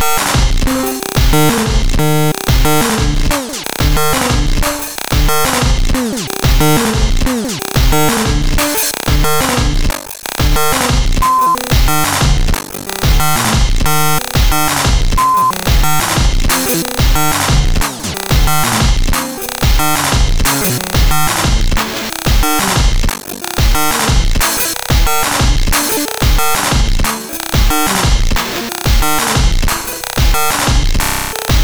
Bye.